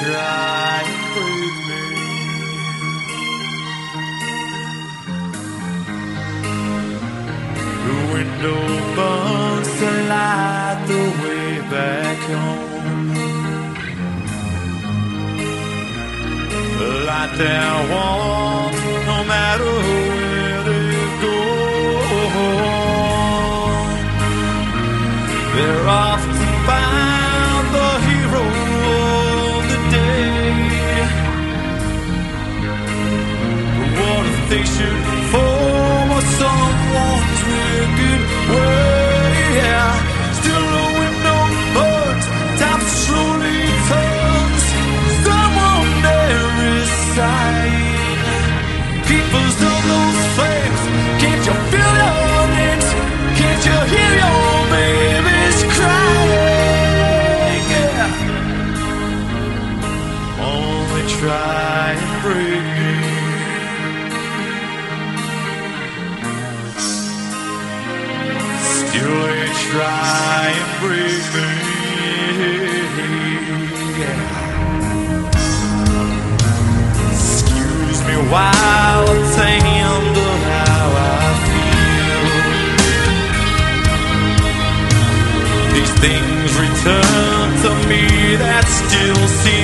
try me. The window light the way back home. Light no matter where they go. They're off they should fall or someone's wicked way? Still a window burns, time slowly turns. Someone there is sighing. People's of those flames. Can't you feel your names? Can't you hear your babies crying? Yeah. Only try and break Still they try and break me. Excuse me while I how I feel. These things return to me that still seem